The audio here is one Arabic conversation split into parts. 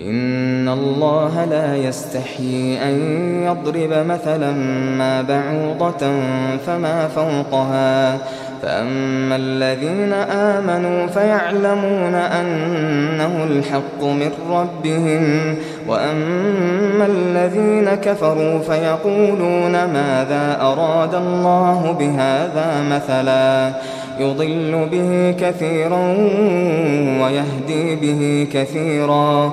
إن الله لا يستحيي أن يضرب مثلا ما بعوضة فما فوقها. فأما الذين آمنوا فيعلمون أنه الحق من ربهم وأما الذين كفروا فيقولون ماذا أراد الله بهذا مثلا. يضل به كثيرا ويهدي به كثيرا.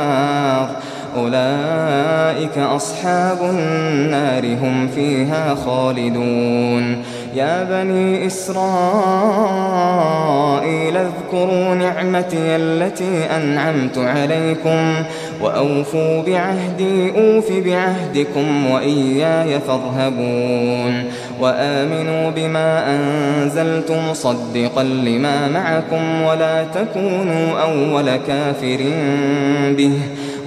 أولئك أصحاب النار هم فيها خالدون. يا بني إسرائيل اذكروا نعمتي التي أنعمت عليكم وأوفوا بعهدي أوف بعهدكم وإياي فارهبون وآمنوا بما أنزلتم صدقا لما معكم ولا تكونوا أول كافر به.